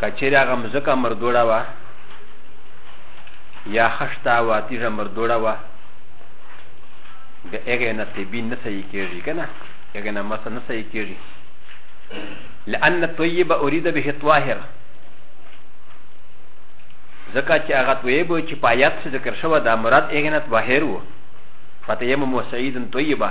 کچیر هغه مزکه مردوړه وه یا خشتا و تیژه مردوړه وه د هغې نه طبي نه صحیح کېږي که نه هغې نه مسه نه صحیح کېږي لأن طيب أريد به الطاهر ځکه چې هغه طيب و چې په آیات څه ذکر شوی دا مراد هغې نه طاهر و فتیمم و سعید طیبه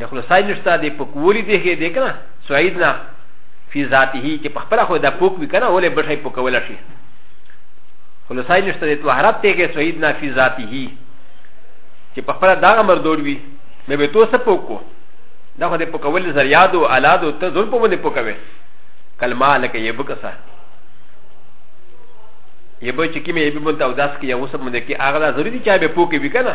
د خلاصای نشته د پکولی دی کې دی کنه سعید نه فی ذاته چې په خپل خو دا پوک وی کنه ولې بټای پکول شي خلاصای نشته د طهارت ته کې سعید نه فی ذاته چې په خپل دا امر دور وی مې به تو څه پوکو دا خو د پکول زریادو الادو ته ظلم په باندې پکوي کلمه لکه یبکسه یبه چې کې مې یبه مونته او داس کې یو څه مونږ کې هغه ضروري چې به پوکې وی کنه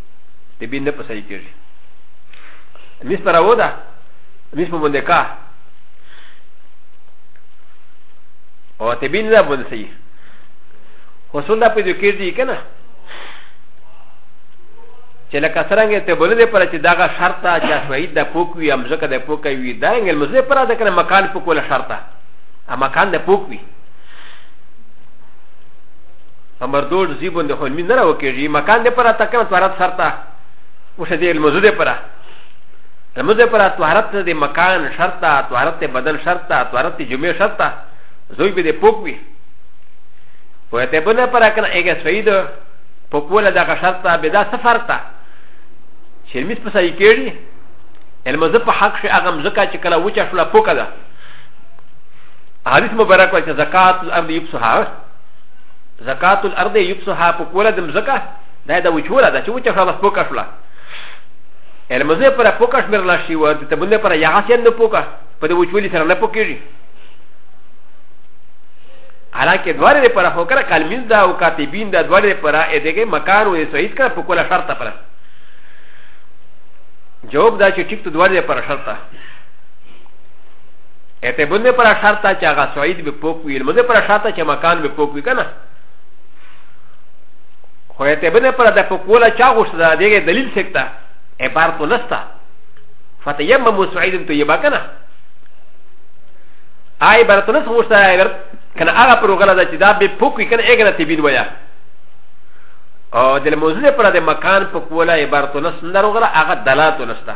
د بین نه پسای کېږي مس پر راو ده مس په باندې کا او ته بین نه باندې سي حصول دا پیدا کېږي که نه چې لکه څرنګه ته بل دې پر چې داغه شرط ته چې شهید د پوک وي هم ځکه د پوک وي دا انګل مزه پر دا کنه مکان په کوله شرط ته ا مکان د پوک وي په مردو ځي باندې خو مين نه راوکېږي مکان دې پر اته کنه طهارت شرط ده اوس دې المزو دې پر المزو دې پر طهارت دې مکان شرط ده طهارت دې بدن شرط ده طهارت دې جمعې شرط ده زوی به دې پوک وي و ته بنه پر کنه اګه سوید په کوله دغه شرط ده به دا سفر ته چې مس په سای کېږي المزه په حق شي هغه مزکا چې کله وچه شوله پوکه ده حدیث مبارک وایي چې زکات الارض یبسها زکات الارض یبسها په کوله د مزکه دا د وچوله ده چې وچه شوه بس پوکه شوله المزه پر پوکه شمیر لا شي و د تبنه پر یا غسیان نه پوکه په د وچولي سره نه پوکېږي حالانکه دواره د پر هو کړه کلمین دا او کاتبین دا دواره د پر ا دغه مکان او سعید کړه په کوله شرط پر جواب دا چې ټیک ته دواره د پر شرط ا ت ب ن پر شرط چې هغه سعید به پوک وي مده پر شرط چې مکان به پوک وي کنه خو ا ت ب ن پر د پوکولا چا غوښته دا دغه دلیل سکتا عبارت کو نستا فتیمم سعید تو یبا کنه آی عبارت نس غوښته عبارت کنه هغه پروګرام دا چې دا به پوک وي کنه اګنه تبین ویا او د موضوع پر د مکان پوکولا عبارت نس نروغره هغه دلالت نستا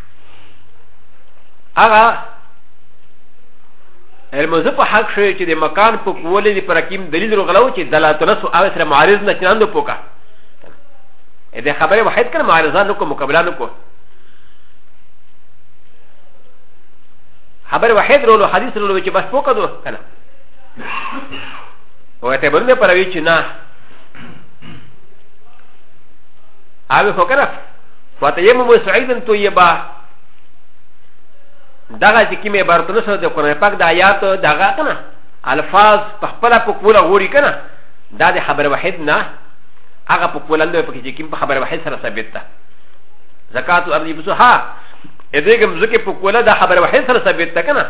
هغه المزه په حق شوی چې د مکان په کولې د پرکیم دلیل رغلو چې دلالت نسو او سره معارض نه چناندو پوکا د خبره واحد کړه معارضه نو کو مقابله نو کو خبره واحد رولو حدیث رولو چې بس پوکا دو کنه او ته بل نه پروي چې نه هغه هو کنه وتيمم سعيدا طيبا دغه چې کومې عبارتونه سره د قرآن پاک د آیات دغه کنه الفاظ په خپل په کوله غوري کنه دا د خبر واحد نه هغه په کوله نه په کې کوم په خبر واحد سره ثابت ده زکات او ارضی بسو ها اې دې کوم ځکه په کوله دا خبر واحد سره ثابت ده کنه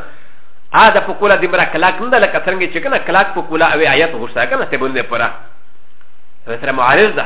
ا د په کوله د برا کلاک نه ده لکه څنګه چې کنه کلاک په کوله او آیات غوښته کنه ته باندې پره سره معارض ده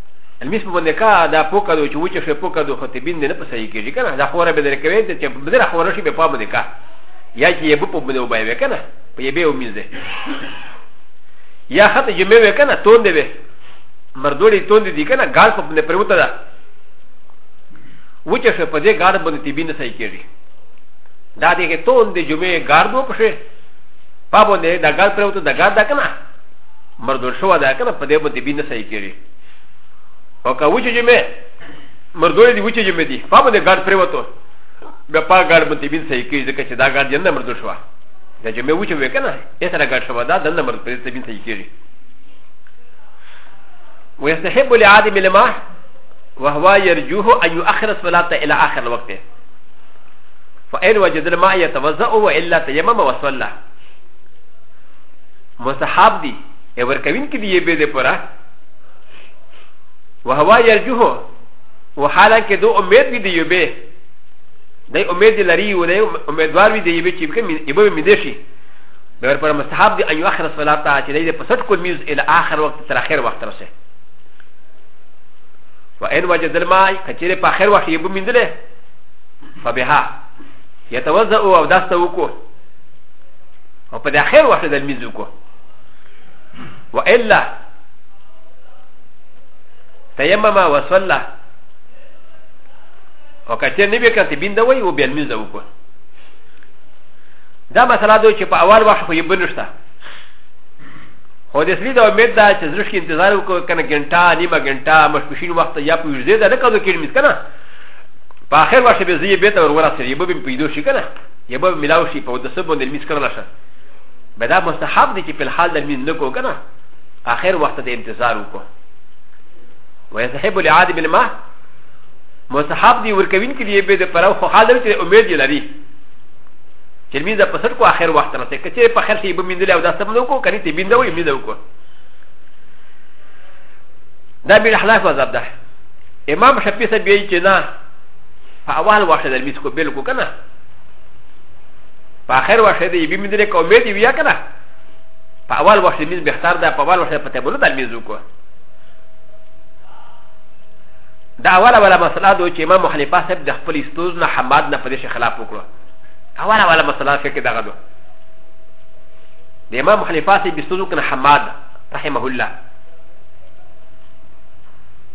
المس په باندې کا دا پوکا دو چې وچه شوی پوکا دو خو ته بین دې نه په صحیح کېږي که نه دا خوره به درې کوي چې بدره خوره شي به پام دې کا یا چې یې به په باندې وبای وې که نه په یې به ومینځ دې یا خط جمع وې که نه توند وې مردوړي توند دي که نه ګاز په باندې پروته ده وچه شوی په دې ګار باندې ته بین نه صحیح کېږي دا دې کې توند جمع ګار دو پښې پابو دې دا ګار پروته دا ګار دا که نه مردول شو دا کنه په دې باندې بي نه صحیح کېږي او که وچې جمع مردول دي وچې جمع دي په باندې ګاډ پرې وته بیا په ګاډ باندې بي صحیح کېږي ځکه چې دا ګاډ یې نه مردول شو دا جمع وچې وې کنه یې سره ګاډ شو دا دنه مرد پرې ته بي صحیح کېږي ويستحب لعادم لما وهو يرجوه أن يؤخر الصلاة إلى آخر الوقت فإن وجد الماء يتوزأ وإلا تيمم وصلى مستحب دي ا ورکوين کې دي به دې پورا وهو يرجوه وحالا کې دو امید وي دي به دای امید لري و دای امیدوار وي دي به چې کوم یبه مې دې شي بیر پر مستحب دي ان اخر الصلاه ته چې دې په صد کول میز ال اخر وخت تر اخر وخت رسه و ان وجد الماء کچره په اخر وخت یبه مې دې فبها يتوزع او داسته وکړو او په د اخر وخت د لمونځ وکړو والا تیمم وصلى او که چېرې نه وي که ته بینده وایي او بیا لمونځ وکړو دا مسله ده چې په اول وخت خو یې به نشته خو د اصلي د امید ده چې زړه کې انتظار وکړو که نه ګنټه نیمه ګنټه مشپښین وخت یا په ویژدې ده نه کدو کېږي که نه په اخر وخت به زه یې بېرته ور ورسېږي به مې پیدا شي که نه یو به ملاو شي په اودس باندې لمونځ کړل شه به دا مستحب دی چې په الحال د لمونځ نه کو که نه اخر وخت ته انتظار وکړو ويستحب لعادم الماء مستحب دی ورکوین کې دی به د پراو خو حال چې امید یې لري چې لمونځ په سر کو اخر وخت رسې که چې په خیر شي به مندل او دا سم نو کو کني ته بینده وي مندل کو دا به احلاف مذهب ده امام شفیع صاحب یې چې نه په اول واشه د لمونځ کو بل کو کنه په اخر وخت دی بیم دې کو مې دی بیا کنه په اول وخت مين بهتر ده په اول وخت په تبلو د مين زوکو دا اوله ولا مسله دو چې امام حنیفه صاحب د خپل استوز نه حماد نه پدې خلاف وکړو اوله ولا مسله فکر دغه دو د امام حنیفه صاحب استوز کنه حماد رحمه الله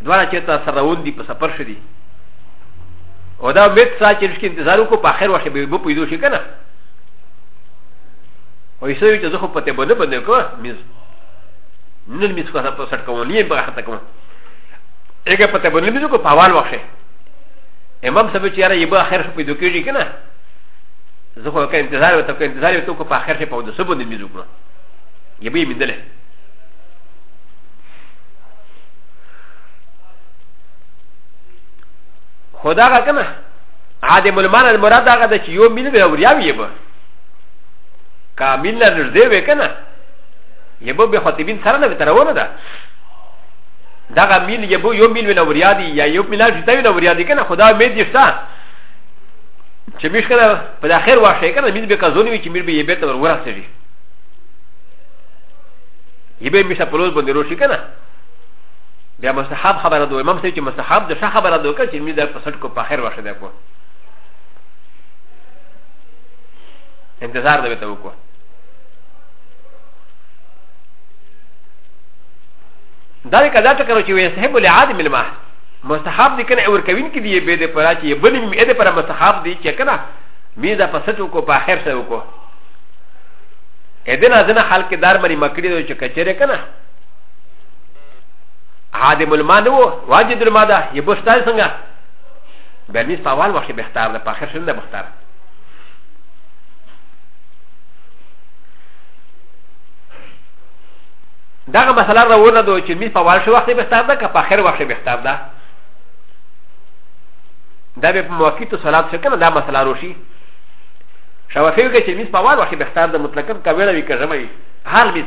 دواړه چې تاسو راوندي په سفر شدي او دا امید سا چې رښتیا انتظار وکړو په اخر وخت به به پیدا شي کنه او یې سوي چې زه خو په ته باندې باندې کوم میز نن میز کو په سټ کوم نه په خاطر کوم هغه په ته باندې میز کو په حوال وخت امام سبه چې یاره یې به اخر شپې دوه کېږي کنه زه خو که انتظار وته که انتظار وته کو په اخر شپې په دوه سبه باندې میز وکړه یې به یې مندله خو دا هغه که نه عادم المعنی المراد هغه ده چې یو مین به اوریا وي به که مین له نږدې وي که نه یبو به خطیبین سره نه تر ونه ده دغه مین یبو یو مین ولا وریا دی یا یو مین چې تاوی نه وریا دی کنه خدا مې دې شته چې مش کنه په اخر واشه کنه مین به کزونی وی چې میر به یې به تر ورسېږي یبه مې سپلوز باندې روشي کنه بیا مستحب خبره دو امام صاحب چې مستحب د ښه خبره دو که چې می در په سټ کو په خیر وښه ده کو انتظار ده ته وکړو دا که دا ټکر چې وي صاحب له عادم الماء مستحب دي کنه اور کوین کې دی به د پرا چې بل می اې د پر مستحب دي چې کنه می دا په سټ کو په خیر سره وکړو اې دنا دنا حال کې دار باندې مکړی دو چې کچره کنه هادم الماء نه و واجد الماء ده یې بوشتای څنګه بیا میز په اول وخت بهتر ده په اخر شنه بهتر ده دغه مسله راونه دوی چې میز په وال شو وخت بهتر ده که په اخر وخت بهتر ده دا به په موقیتو صلات شو کنه دا مسله روشي شوافیو کې چې میز په وال وخت بهتر ده مطلقاً کوي وي که ژمه وي هر میز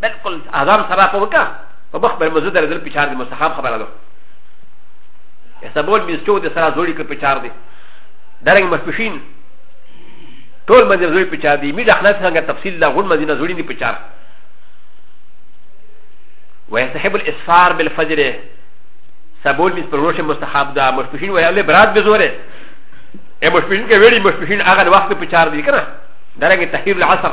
بالکل اعظم سره په وکا په مخ بر مزه درځل په چار دي مستحب خبره ده سبول مستو د سره جوړی کړ په چار دي درنګ مفشین ټول مزه جوړی په چار دي می د خلاص څنګه تفصیل لا غون مزه جوړی دي په چار ويستحب الاسفار بالفجر سبول مس پروش مستحب ده مفشین وای له برات به زوره ا مفشین کې ویلي مفشین هغه وخت په چار دي کنه درنګ تحیر العصر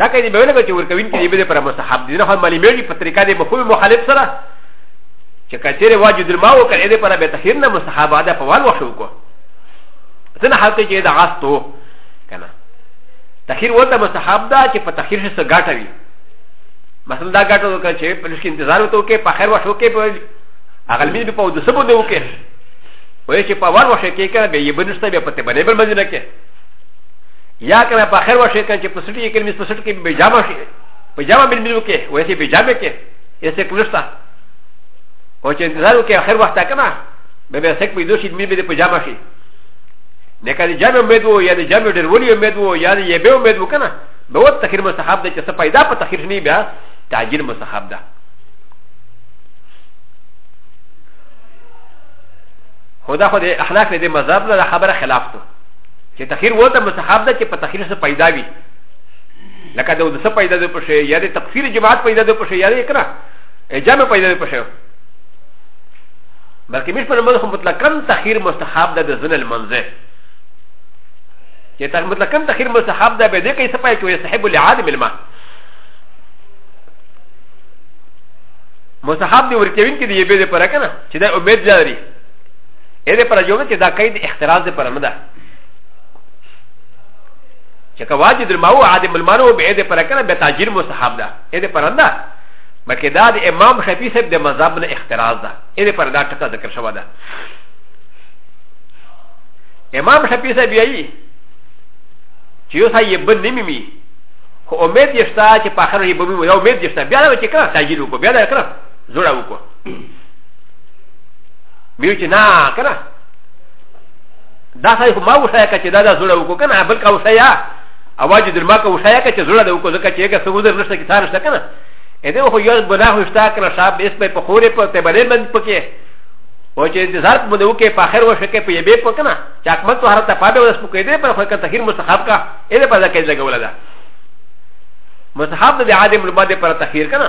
دا کدی به ولګو چې ورکوین کې به پر مستحب دي نه هم ملي مېږي په طریقه د مفهوم مخالف سره چې کچېره واجب الماء وکړي دې پر به تخیر نه مستحب ده په وال وشو کو ځنه حالت کې دا غاست وو کنه تخیر وته مستحب ده چې په تخیر شي سګاټه وي مثلا دا ګاټه وکړي چې په لښکې انتظار وته کې په خیر وشو کې په اغلمی به په دسبو دی وکړي وای چې په وال وشو کې کنه به یې بنسته به په ته باندې بل مزنه کې یا کنه په خیر وشه کنه چې په سټي کې مې په سټ کې به جامه شي په جامه بل ملو کې وې چې به جامه کې یې څه کولستا او چې زالو کې خیر وخت کنه به به سک په دوشي مې به په جامه شي نه کله جامه امید وو یا د جامه ډېر ولي امید وو یا یې به امید وو کنه به وت تخیر مستحب ده چې څه پیدا په تخیر نه بیا تعجیل مستحب ده خدا خو د اخلاق دې مذهب له خبره خلاف ته چې تخیر و ته مستحب ده چې په تخیر سره پیدا وي لکه د ودسه پیدا ده په شی یا د تکفیر جماعت پیدا ده په شی یا د اکرا جمع پیدا ده په شی بلکې مش پر مدخ مطلقاً تخیر مستحب ده د زن المنزه چې مطلقاً تخیر مستحب ده به دې کې څه پای کې صاحب العادم الماء مستحب دی ورکوین کې دی به دې پر کنه چې دا امید لري ا دې پر جوړ چې دا قید اختراز دې پر نه ده چې که واجد الماو عادم المانو به دې پر کنه به تاجر مستحب ده ا دې پر نه بلکې دا د امام شفیع صاحب د مذهب نه اختراز ده ا دې پر دا ټکا ذکر شوی ده امام شفیع صاحب یې چې یو ځای یې بن نیمه می خو امید یې شته چې په اخر یې بمې یو امید یې شته بیا دا چې کړه تاجر وکړو بیا دا کړه زوړه وکړو بيو چې نه کنه دا ساي خو ما وشایا که چې دا دا زړه وکړو کنه بل کا وشایا اواز در ما کا وشایا که چې زړه دې وکړو ځکه چې هغه څه وزر نشته کې ثار نشته کنه ا دې خو یو ګناه وشتا کنه شاب اس په پخورې په ته بلې باندې پکې او چې انتظار په دې وکړي په اخر وشه کې په یبه په کنه چې حکمت تو هر ته پاده وس پکې دې پر خو کې تخیر مستحب کا ا دې په ځکه کې ځګول ده مستحب دې عادم لبا دې پر تخیر کنه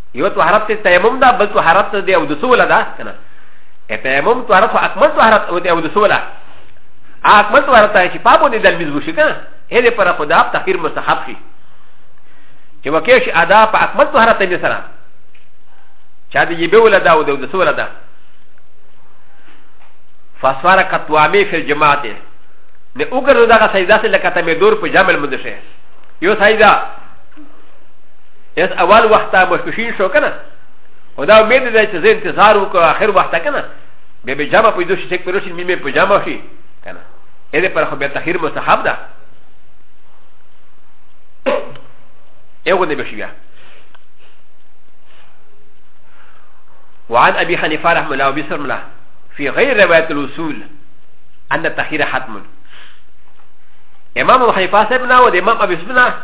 یو طهارت ته تیمم ده بل طهارت ته دی او د سوله ده که نه تیمم طهارت خو اکمل طهارت او دی او د سوله اکمل طهارت ته چې پا باندې د لمز وشي که نه هې دې پر خدا تخیر مستحب شي چې وکې شي ادا په اکمل طهارت ته سره چا دې یبه ولا دا او د سوله ده فاسوار کتوامې فی الجماعت نه وګرځو دغه سجده سره لکه ته مې دور په جامل مده شي یو سجده یس اول وخت مشکشین شو کنه او دا امید ده چې زه انتظار وکړم اخر وخت کنه به به جامه پیدا شي چې پروشین می می په جامه شي کنه اې دې پر خو به تخیر مستحب ده یو نه بشي بیا وعن ابي حنيفه رحمه الله وبسم الله في غير روايه الوصول ان التخير حتم امام ابو حنيفه سيدنا وامام ابي سبحانه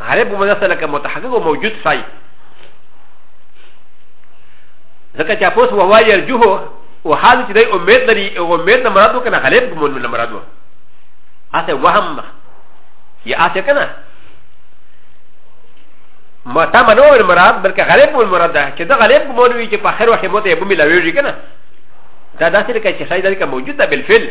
هره په مدرسه لکه متحقق او موجود سای ځکه چې اپوس وهو يرجوه او حال چې دی امید لري او امید نه مراد وکنه غالب ګمون نه مراد وه هسه وهم یا هسه کنه ما تا منو ول مراد بلکې غالب ګمون مراد ده چې دا غالب ګمون وي چې په خیر وخت مو ته به ملاويږي کنه دا داسې لکه چې شاید دا موجود ده بالفعل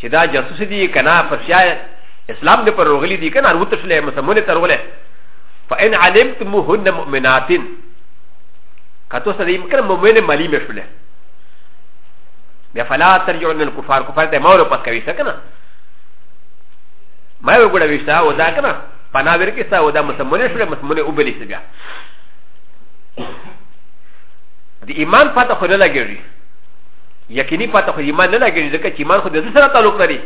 چې دا جاسوس دي کنه په سیا اسلام دې پر روغلي دي کنه وروته شلې مسلمانې تر وله فإن علمتموهن مؤمنات کتو سره یې کنه مؤمنه مالی مې شولې بیا فلا ترجعون الكفار کفار ته مور پس کوي کنه ما یو ګړه وشتا او دا کنه پنا ورکې سا او دا مسلمانې شولې مسلمانې وبلې سبیا د ایمان پته خو نه لګېږي یقیني پته خو ایمان نه لګېږي ځکه چې ایمان خو د زړه سره تعلق لري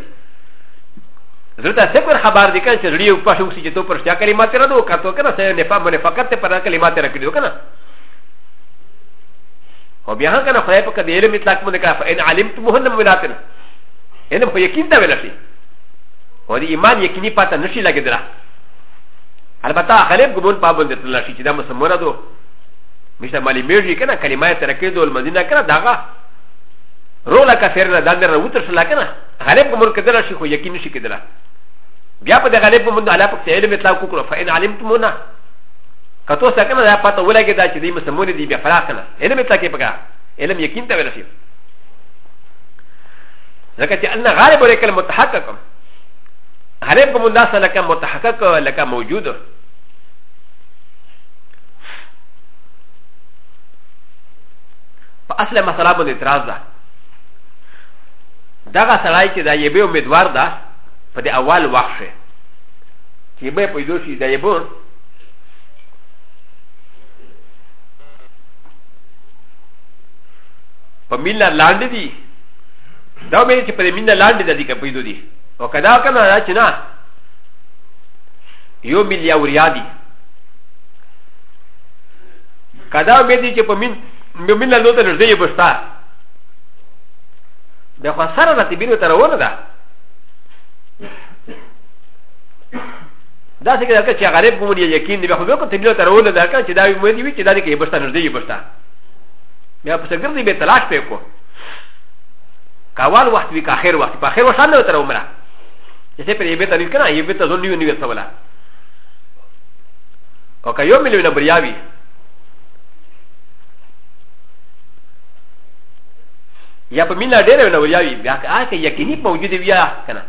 زړه ته څه پر خبر دی کنه چې زړه یو پښه وکړي چې تو پر شیا کلمات را دوه کتو کنه سې نه فهم نه فقط ته پر کلمات را کړیو کنه او بیا هم کنه خدای په کدی علم اطلاق مونږ کړه فإن علمتم مهنم ولاتن ان په یقین دا ویل شي او دی ایمان یقیني پته نشي لګیدره البته غالب ګمون پابند تل شي چې دا مسموره دوه مش ته مالی میږي کنه کلمه ترکه دول مدینه کنه داغه رولا کثیر نه دندر وتر شلا کنه غالب ګمون کدل شي خو یقین نشي کدل بیا په غالب ګمون علا په علم اطلاق وکړو فإن علمتمونا کتو سره کنه دا پته ولګی دا چې دې مسمون دي بیا فراق نه علم اطلاق کې پکا علم یقین ته ورسي ځکه چې ان غالب ورکل متحقق غالب ګمون دا سره لکه متحقق لکه موجود په اصله مسله باندې اعتراض ده دغه سړی چې دا یې به امیدوار ده په دې اول وخت شي چې به پیدا شي دا یې به په مینه لاندې دي دا به چې په مینه لاندې د دې کې پیدا دي او کدا کنه چې نه یو ملیا وریا دي کدا به دي چې په من به من له ته نږدې بستا د خو سره راته بینو تر ونه ده دا څنګه درکه چې غریب کوم دی یقین دی خو به کو تبلیغ تر ونه درکه چې دا مې دی چې دا دې کې بستا نږدې بستا بیا په څنګه دې به تلاش پې کو کاوال وخت وی کا خیر وخت په خیر وسانه تر عمره چې په دې به تل کنه یې به ته ځل نیو نیو سواله او که یو میلیون بریاوی یا په مینا ډېر ونه وریاوی بیا که یقیني موجود وي که نه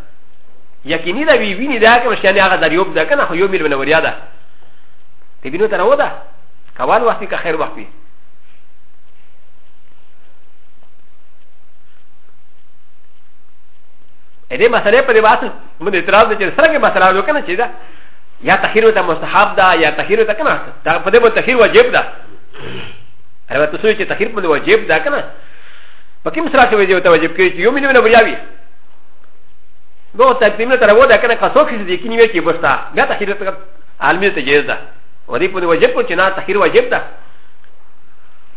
یقیني دا وی ویني دا که مشکل هغه دریوب ده که نه خو یو میلیون وریا ده ته بینو ته راو ده کول وخت که خیر وخت وي ا دې مسئله په دې واسه موږ اعتراض وکړ سره کې مسئله وکړه چې دا یا تخیر ته مستحب ده یا تخیر ته کنه دا په دې باندې تخیر واجب ده هغه ته سوچ چې تخیر باندې واجب ده کنه په کوم سره چې واجب ته واجب کې یو مینه نه بریاوي نو ته دې نه تر ودا کنه که څوک دې کې نیوي کې بستا بیا تخیر ته عالمي ته جایز ده و دې په واجب چې نه تخیر واجب ده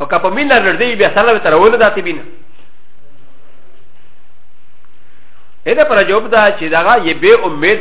او که په مين نه ردی بیا سره تر ول ده تی بینه هدا پر جواب دا چې دا یې به امید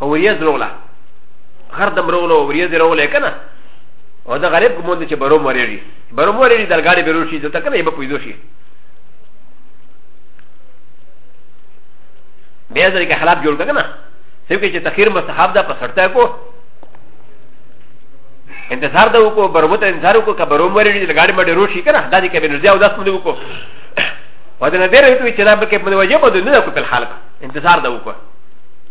او وریځ روله غر د مرولو وریځ روله کنه او د غریب کوم چې برو مورېږي برو مورېږي د غاړې به روشي دته کنه یې به پیدا شي بیا ځل کې خلاف جوړ کنه څوک چې تخیر مستحب ده په سرته کو انتظار ده وکړو بروته انتظار وکړو که برو مورېږي د غاړې مډې روشي کنه دا دې کې به نو ځاو داس مونږ وکړو و د نبی رسول چې دا به کې په وجه په دنیا کو په حال انتظار ده وکړو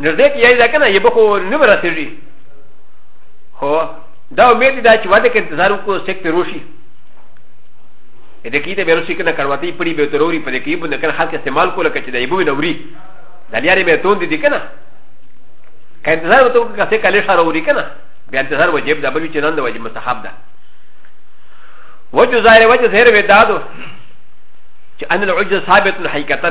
نو زه یې دا کنه یبه خو نه ورسېږي هو دا امید دا چې واده کې انتظار وکړو سیک ته روشي د کې ته بیروشي کنه کړوتی پړي به تروري په دې کې بونه کنه خلک استعمال کوله کچې دا یبه نه وري د لیارې به تون دي کنه که انتظار وته که څه کله شاره وري کنه بیا انتظار وجب دا بل چې نن د وجب مستحب ده وجه ظاهر وجه ظاهر ودادو چې ان العجز ثابت حقیقتا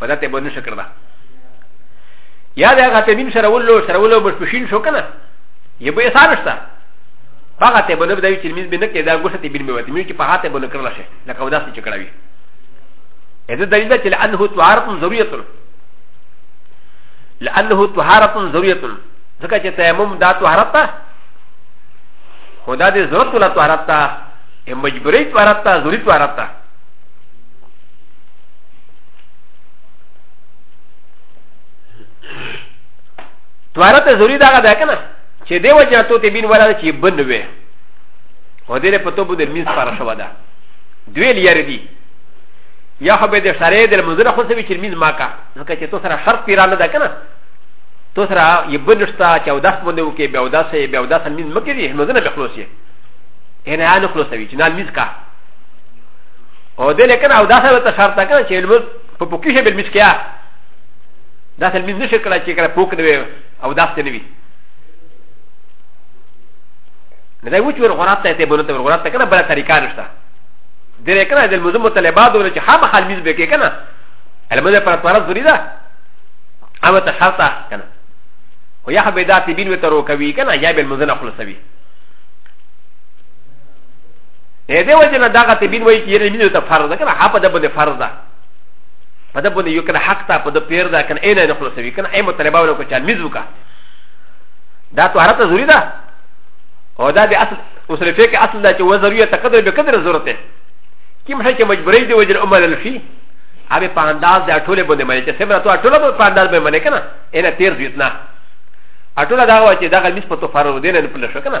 په دته به نشه کړه یا دا هغه تمیم سره ولو سره ولو مش پښین شو کنه یې به حساب شته هغه ته به نه بدوي چې مين به نه کې دا ګوشه ته بین به وته مين چې په هاته به نه کړل شي لکه ودا چې کړه وي اته دلیل چې لانه طهارت ضرورت لانه طهارت ضرورت ځکه چې تیمم دا طهارت ده خدا دې ضرورت ولا طهارت ده مجبوري طهارت ده ضروري طهارت ده تواره ته ضروري دغه ده که نه چې دی وجه نه توتې بین ولاړه چې بن وي او دې په توبو د مینځ پاره شوه ده دوی لیارې دي یا خو به د شرې د منځره خو سوي چې مینځ ماکا ځکه چې تو سره شرط پیرانه ده که نه تو سره یې بن شته چې او داس باندې وکې بیا او داس یې بیا او داس مینځ مکې دي منځنه به خلاص یې ان هغه خلاصوي چې نه مینځ کا او د لیکن او دا سره ته شرط کنه چې علم په پوکي شي بل مسکیا دا سره مين نشي کړه چې کړه پوک دی او دا ست نه وي نه دا وچ ور غرات ته ته بولته ور غرات ته کنه بل طریقه نشته د لیکن د مزم مطالبات ول چې هم خال میز به کې کنه علم د پر پر ضروري ده اما ته شرط کنه و ي ح ب د ا ت بين وتروكوي كان يابل مزنا خلصوي ا د ي وجه نه دغه تبين وایي چې یې مينه ته فرض ده کنه ها په د باندې فرض ده په د باندې یو کنه حق ته په د پیر ده کنه عین نه خلاصوي کنه اي مطالبه ونه کو چا میز وکا دا تو هرته ضروري ده او دا د اصل اصل فقه اصل ده چې و ضروري تقدر به قدر ضرورت ده کوم شي چې مجبورې دی وجه عمر الفي هغه په انداز د ټوله باندې مې چې سمره تو ټوله په انداز باندې مې کنه انا تیر زیتنا ټوله دا و چې دغه میز په تو فرض دین نه پله شو کنه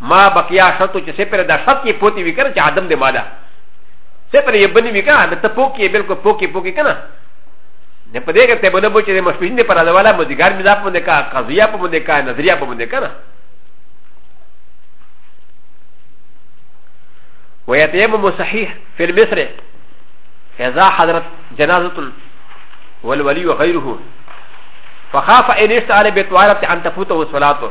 ما بقيا شرط چې سپر دا شرط کې پوتي وي کنه چې عدم دې مالا سپر یې بني وي کنه ته پوکي بالکل پوکي پوکي کنه نه په دې کې ته بنه بو چې مشفین دې پر علاوه مدګار مزاپ باندې کا قضیه په باندې کا نظریه په باندې کنه ويتيمم صحيح في المصر اذا حضرت جنازه والولي وغيره فخاف ان يشتعل بطوالة ان تفوته صلاته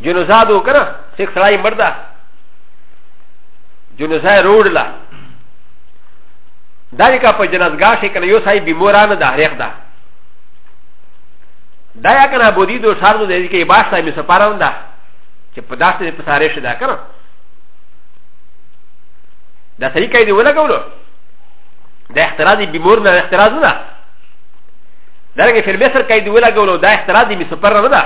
جنوزاد و کنه سیک سړای مردا جنوزای روډ لا دای کا په جنازګاه شي کنه یو سای بیموران د هریخ دا دا یا کنه بودی دو شار دو دې کې باش سای می سپارم دا چې په داسې په سارې شي دا کنه دا سړي کای دی ولګولو دا اختراض بیمور نه اختراض نه دا رنګه فلمسر کای دی ولګولو دا اختراض می سپارم نه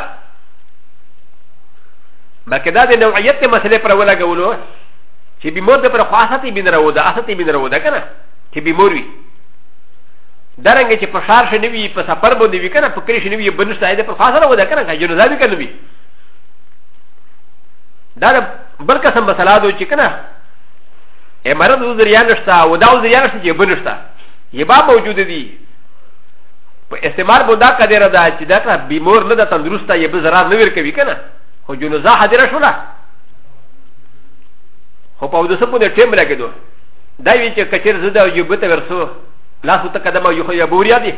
بلکې دا د نوعیت د مسئلې پر ولګولو چې بیمور د پر خواستې بین راو ده اصلې بین راو ده که نه چې بیمور وي دا رنګ چې په ښار شنه وي په سفر باندې وي که نه په کلي شنه وي بنشت آی د پر خواست راو ده که نه که جنازه وي که نه وي دا د بل قسم مسله ده چې که نه امارت عذر یا نشته او دا عذر یا نشته چې بنشته یبا موجود دي په استعمال به دا قدر ده چې دا کنه بیمور نه ده تندرسته یې به ضرر نه ورکوي که نه خو جنوزه حاضره شوله خو په اودسه پونې ټیم لګېدو دا وی چې کچېر زه دا یو به ته ورسو لاسو ته قدمه یو خو یا بوریا دي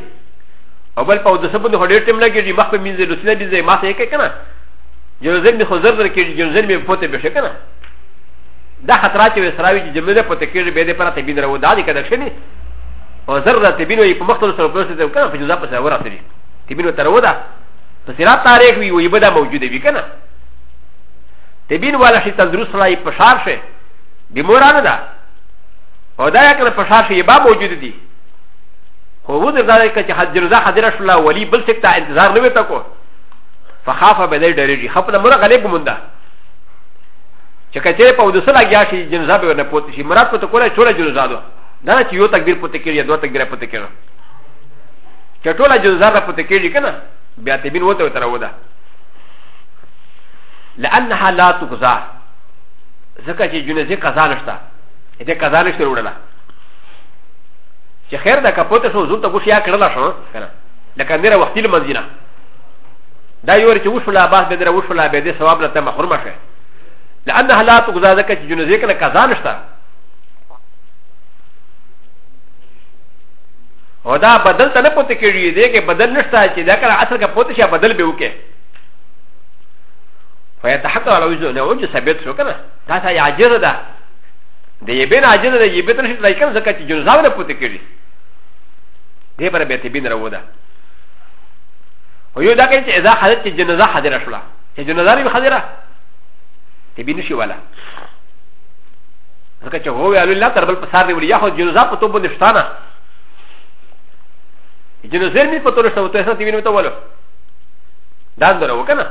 او بل په اودسه پونې خو ډېر ټیم لګېږي مخ په مینځې لوسینه بینځې ماسه یې کوي که نه جنوزه مې خو زر زر کېږي جنوزه مې پوتې به شي که نه دا خطرات چې وسراوي چې جمله پوتې کېږي به دې پرته بین راو دا دي که نه شي او زر ته بینو یې په مختلفو سره پروسه ته کنه په جزا په سره ورسېږي ته بینو تر ودا په سره تاریخ وی وي بده موجوده وي کنه ته بین والا شي تندرست لای په شار شي بیمورانه ده او دا یې کنه په شار شي با موجود دي خو و در داري که چې حجرزه حاضر شو الله ولي بل څه ته انتظار نه وي تا کو فخاف به دې ډېرېږي خپ نه مره غلې بمونده چې کچې په ودسه لاګیا شي جنزه به نه پوت شي مراد په تو کوله چوره جنزه ده دا چې یو تکبیر پته کېږي دوه تکبیر پته کېږي چې ټوله جز ذره پته کېږي کنه بیا تبین وته وته راوده لانها لا تقضا ځکه چې جنازه قضا نشته دې قضا نشته وروړه چې خیر دا کپوت شو زوم ته ګوش یا کړل شو کنه لکه نره وختي لمنځینه دا یو چې وشولا باس به دره وشولا به دې ثواب لته محروم شي لانها لا تقضا ځکه چې جنازه کنه قضا نشته او دا بدل ته نه پوتې کېږي دی کې بدل نشته چې دا کله اصل کې پوتې شي بدل به وکړي فيتحقق على وجه نه وجه ثابت شو کنه دا سا عاجز ده د یبین عاجز ده یبین نشي لای کنه ځکه چې جنزاو نه پوتې کېږي دې پر به تبین راو ده او یو دا کې چې اذا حضرت چې جنازه حاضر شوه چې جنازه به حاضره تبین شي ولا ځکه چې هو ویل الله تر بل په سر دی ولیا خو جنازه په توبه نشتانه جنازه می په توبه نشته ته سره وینم ته ولو دا درو کنه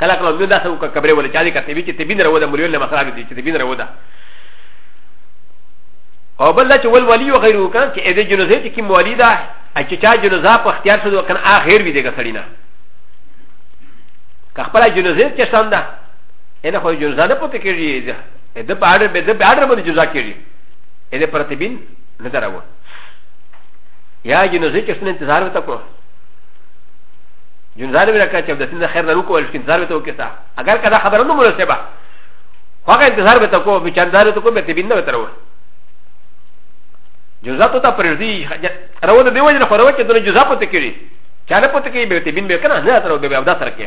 کله کله نو دا څه وکړه کبره ولې چالي کته وی چې تبین راو ده مریول نه مخراج دي چې تبین راو ده او بل چې ول ولی او غیره کنه چې دې جنازه چې کی مولیدا چې چا جنازه په اختیار شوه کنه اخر وی دې ګسړینا که خپل جنازه چې څنګه ان خو جزا نه پته کېږي د په اړه به د په اړه باندې جزا کېږي ان پر تبین نه دراو یا جنازه کې څنګه انتظار وته کو جنازه به راکړه چې د سند خیر نه وکول چې انتظار وته وکړه اگر کدا خبره نه مناسبه هغه انتظار وته کو به چاندار ته کو به تبین نه وترو جزا ته پرځي راو د دیو جن خو راو چې د جزا پته کېږي چا نه پته کېږي به تبین به کنه نه ترو به ابدا سره کې